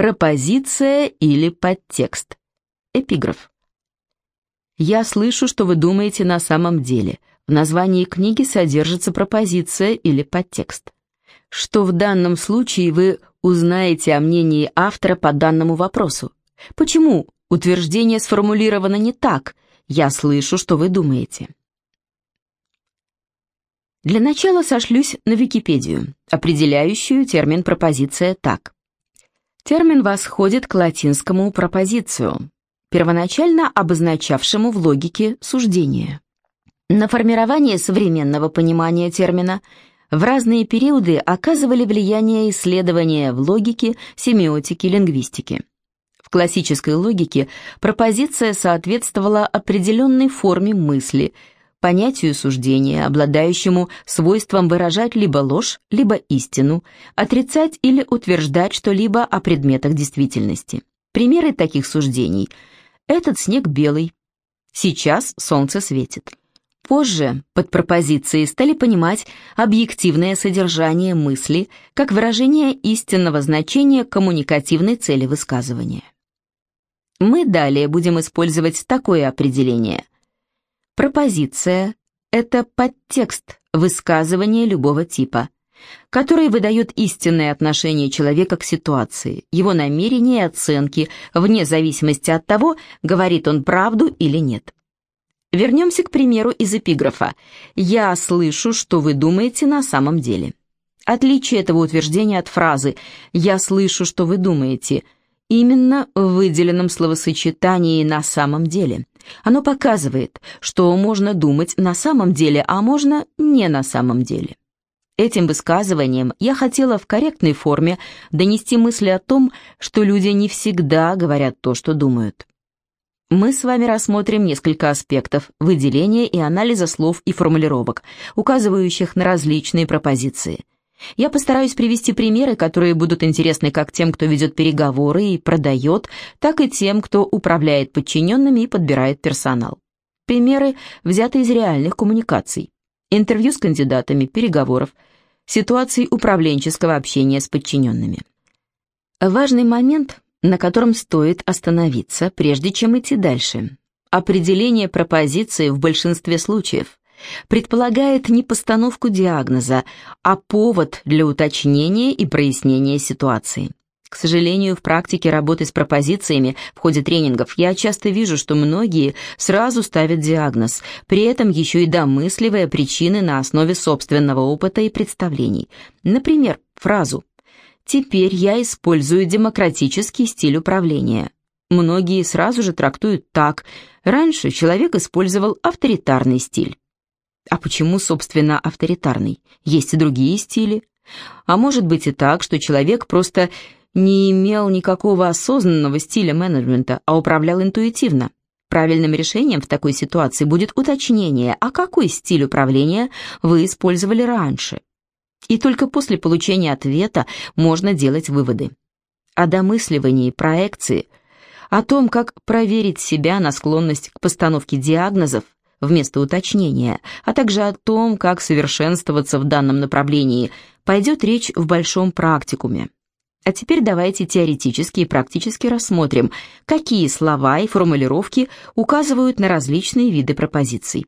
Пропозиция или подтекст. Эпиграф. Я слышу, что вы думаете на самом деле. В названии книги содержится пропозиция или подтекст. Что в данном случае вы узнаете о мнении автора по данному вопросу? Почему утверждение сформулировано не так? Я слышу, что вы думаете. Для начала сошлюсь на Википедию, определяющую термин «пропозиция» так. Термин восходит к латинскому «пропозицию», первоначально обозначавшему в логике суждение. На формирование современного понимания термина в разные периоды оказывали влияние исследования в логике, семиотике, лингвистике. В классической логике пропозиция соответствовала определенной форме мысли, понятию суждения, обладающему свойством выражать либо ложь, либо истину, отрицать или утверждать что-либо о предметах действительности. Примеры таких суждений – этот снег белый, сейчас солнце светит. Позже под пропозицией стали понимать объективное содержание мысли как выражение истинного значения коммуникативной цели высказывания. Мы далее будем использовать такое определение. Пропозиция – это подтекст высказывания любого типа, который выдает истинное отношение человека к ситуации, его намерения и оценки, вне зависимости от того, говорит он правду или нет. Вернемся к примеру из эпиграфа «Я слышу, что вы думаете на самом деле». Отличие этого утверждения от фразы «Я слышу, что вы думаете» именно в выделенном словосочетании «на самом деле». Оно показывает, что можно думать на самом деле, а можно не на самом деле. Этим высказыванием я хотела в корректной форме донести мысли о том, что люди не всегда говорят то, что думают. Мы с вами рассмотрим несколько аспектов выделения и анализа слов и формулировок, указывающих на различные пропозиции. Я постараюсь привести примеры, которые будут интересны как тем, кто ведет переговоры и продает, так и тем, кто управляет подчиненными и подбирает персонал. Примеры взяты из реальных коммуникаций. Интервью с кандидатами, переговоров, ситуаций управленческого общения с подчиненными. Важный момент на котором стоит остановиться, прежде чем идти дальше. Определение пропозиции в большинстве случаев предполагает не постановку диагноза, а повод для уточнения и прояснения ситуации. К сожалению, в практике работы с пропозициями в ходе тренингов я часто вижу, что многие сразу ставят диагноз, при этом еще и домысливая причины на основе собственного опыта и представлений. Например, фразу Теперь я использую демократический стиль управления. Многие сразу же трактуют так. Раньше человек использовал авторитарный стиль. А почему, собственно, авторитарный? Есть и другие стили. А может быть и так, что человек просто не имел никакого осознанного стиля менеджмента, а управлял интуитивно. Правильным решением в такой ситуации будет уточнение, а какой стиль управления вы использовали раньше. И только после получения ответа можно делать выводы. О домысливании, проекции, о том, как проверить себя на склонность к постановке диагнозов вместо уточнения, а также о том, как совершенствоваться в данном направлении, пойдет речь в большом практикуме. А теперь давайте теоретически и практически рассмотрим, какие слова и формулировки указывают на различные виды пропозиций.